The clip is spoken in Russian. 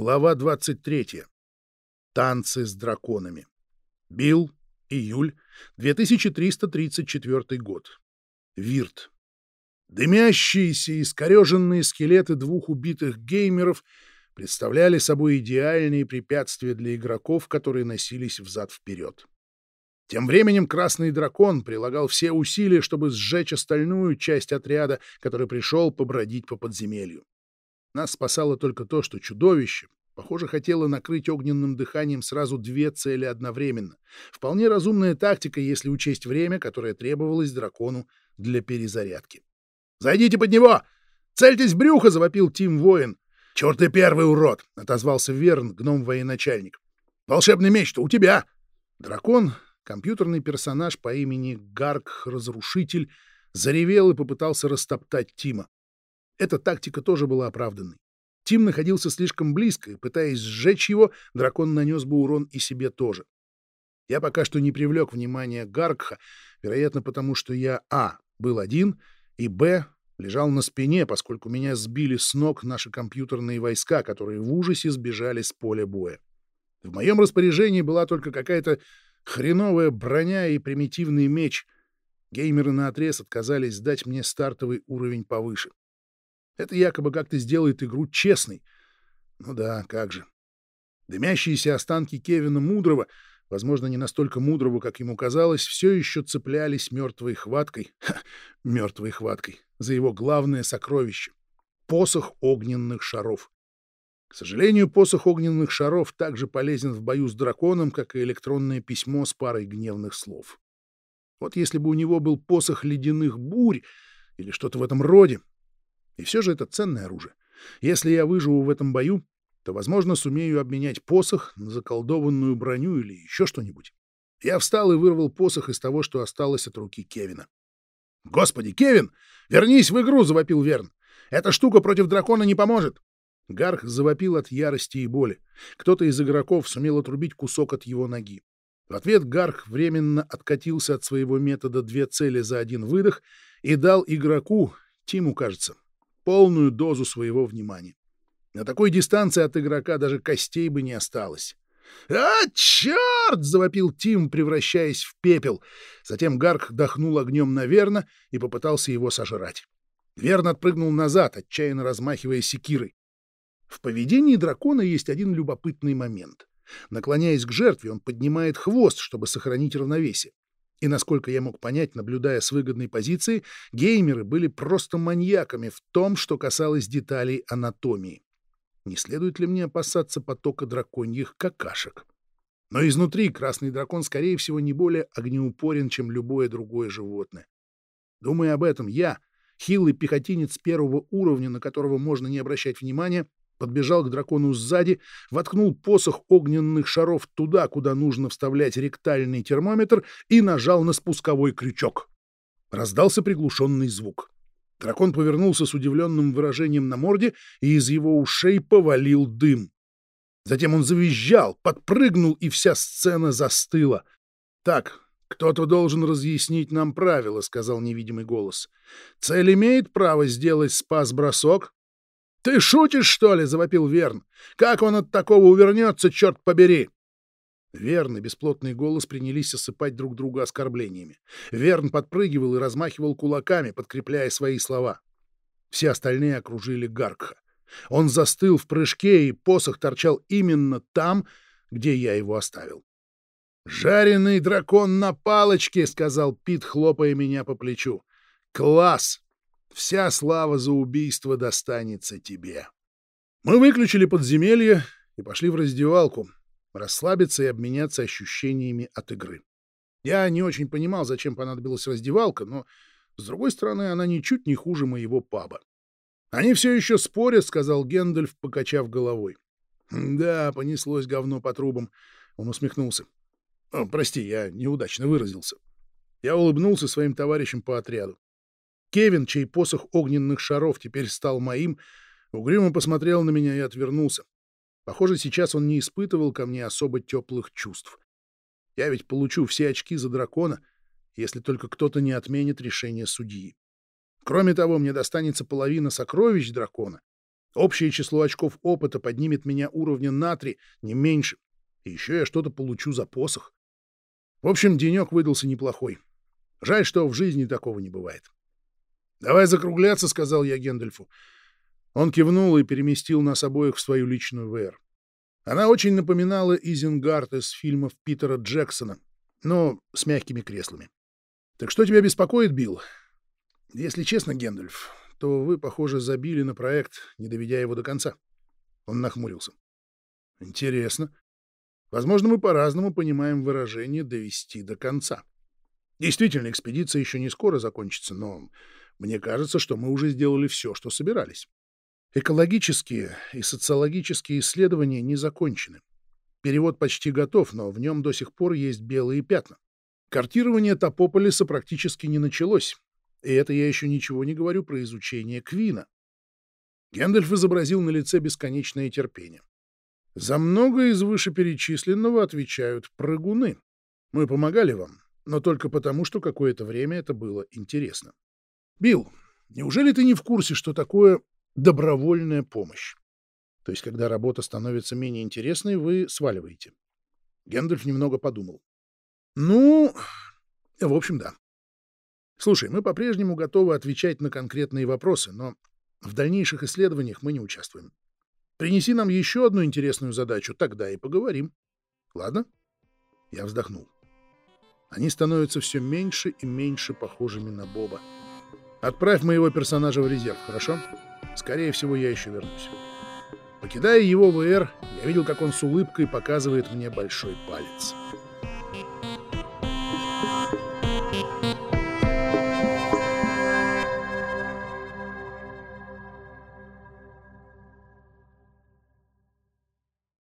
Глава 23. Танцы с драконами. Билл, июль, 2334 год. Вирт. Дымящиеся, искореженные скелеты двух убитых геймеров представляли собой идеальные препятствия для игроков, которые носились взад-вперед. Тем временем Красный Дракон прилагал все усилия, чтобы сжечь остальную часть отряда, который пришел побродить по подземелью. Нас спасало только то, что чудовище, похоже, хотело накрыть огненным дыханием сразу две цели одновременно. Вполне разумная тактика, если учесть время, которое требовалось дракону для перезарядки. «Зайдите под него! Цельтесь в брюхо!» — завопил Тим Воин. «Черт ты первый урод!» — отозвался Верн, гном-военачальник. «Волшебный меч-то у тебя!» Дракон компьютерный персонаж по имени Гарк-разрушитель заревел и попытался растоптать Тима. Эта тактика тоже была оправданной. Тим находился слишком близко, и, пытаясь сжечь его, дракон нанес бы урон и себе тоже. Я пока что не привлек внимания Гаркха, вероятно, потому что я, а, был один, и, б, лежал на спине, поскольку меня сбили с ног наши компьютерные войска, которые в ужасе сбежали с поля боя. В моем распоряжении была только какая-то Хреновая броня и примитивный меч. Геймеры наотрез отказались сдать мне стартовый уровень повыше. Это якобы как-то сделает игру честной. Ну да, как же. Дымящиеся останки Кевина Мудрого, возможно, не настолько мудрого, как ему казалось, все еще цеплялись мертвой хваткой, ха, мертвой хваткой, за его главное сокровище — посох огненных шаров. К сожалению, посох огненных шаров также полезен в бою с драконом, как и электронное письмо с парой гневных слов. Вот если бы у него был посох ледяных бурь или что-то в этом роде. И все же это ценное оружие. Если я выживу в этом бою, то, возможно, сумею обменять посох на заколдованную броню или еще что-нибудь. Я встал и вырвал посох из того, что осталось от руки Кевина. «Господи, Кевин! Вернись в игру!» — завопил Верн. «Эта штука против дракона не поможет!» Гарх завопил от ярости и боли. Кто-то из игроков сумел отрубить кусок от его ноги. В ответ Гарх временно откатился от своего метода две цели за один выдох и дал игроку, Тиму, кажется, полную дозу своего внимания. На такой дистанции от игрока даже костей бы не осталось. «А, черт!» — завопил Тим, превращаясь в пепел. Затем Гарх дохнул огнем на Верна и попытался его сожрать. Верн отпрыгнул назад, отчаянно размахивая секирой. В поведении дракона есть один любопытный момент. Наклоняясь к жертве, он поднимает хвост, чтобы сохранить равновесие. И, насколько я мог понять, наблюдая с выгодной позиции, геймеры были просто маньяками в том, что касалось деталей анатомии. Не следует ли мне опасаться потока драконьих какашек? Но изнутри красный дракон, скорее всего, не более огнеупорен, чем любое другое животное. Думая об этом, я, хилый пехотинец первого уровня, на которого можно не обращать внимания, подбежал к дракону сзади, воткнул посох огненных шаров туда, куда нужно вставлять ректальный термометр, и нажал на спусковой крючок. Раздался приглушенный звук. Дракон повернулся с удивленным выражением на морде, и из его ушей повалил дым. Затем он завизжал, подпрыгнул, и вся сцена застыла. «Так, кто-то должен разъяснить нам правила», — сказал невидимый голос. «Цель имеет право сделать спас-бросок?» «Ты шутишь, что ли?» — завопил Верн. «Как он от такого увернется, черт побери!» Верн и бесплотный голос принялись осыпать друг друга оскорблениями. Верн подпрыгивал и размахивал кулаками, подкрепляя свои слова. Все остальные окружили Гаркха. Он застыл в прыжке, и посох торчал именно там, где я его оставил. «Жареный дракон на палочке!» — сказал Пит, хлопая меня по плечу. «Класс! Вся слава за убийство достанется тебе. Мы выключили подземелье и пошли в раздевалку, расслабиться и обменяться ощущениями от игры. Я не очень понимал, зачем понадобилась раздевалка, но, с другой стороны, она ничуть не хуже моего паба. «Они все еще спорят», — сказал Гендальф, покачав головой. «Да, понеслось говно по трубам», — он усмехнулся. «О, прости, я неудачно выразился». Я улыбнулся своим товарищам по отряду. Кевин, чей посох огненных шаров теперь стал моим, угрюмо посмотрел на меня и отвернулся. Похоже, сейчас он не испытывал ко мне особо теплых чувств. Я ведь получу все очки за дракона, если только кто-то не отменит решение судьи. Кроме того, мне достанется половина сокровищ дракона. Общее число очков опыта поднимет меня уровня на три, не меньше. И еще я что-то получу за посох. В общем, денек выдался неплохой. Жаль, что в жизни такого не бывает. «Давай закругляться», — сказал я Гендальфу. Он кивнул и переместил нас обоих в свою личную ВР. Она очень напоминала Изенгард из фильмов Питера Джексона, но с мягкими креслами. «Так что тебя беспокоит, Билл?» «Если честно, Гендальф, то вы, похоже, забили на проект, не доведя его до конца». Он нахмурился. «Интересно. Возможно, мы по-разному понимаем выражение «довести до конца». Действительно, экспедиция еще не скоро закончится, но мне кажется, что мы уже сделали все, что собирались. Экологические и социологические исследования не закончены. Перевод почти готов, но в нем до сих пор есть белые пятна. Картирование Топополиса практически не началось, и это я еще ничего не говорю про изучение Квина. Гендальф изобразил на лице бесконечное терпение. За многое из вышеперечисленного отвечают прыгуны. Мы помогали вам, но только потому, что какое-то время это было интересно. Билл, неужели ты не в курсе, что такое добровольная помощь? То есть, когда работа становится менее интересной, вы сваливаете. Гендальф немного подумал. Ну, в общем, да. Слушай, мы по-прежнему готовы отвечать на конкретные вопросы, но в дальнейших исследованиях мы не участвуем. Принеси нам еще одну интересную задачу, тогда и поговорим. Ладно? Я вздохнул. Они становятся все меньше и меньше похожими на Боба. Отправь моего персонажа в резерв, хорошо? Скорее всего, я еще вернусь. Покидая его ВР, я видел, как он с улыбкой показывает мне большой палец.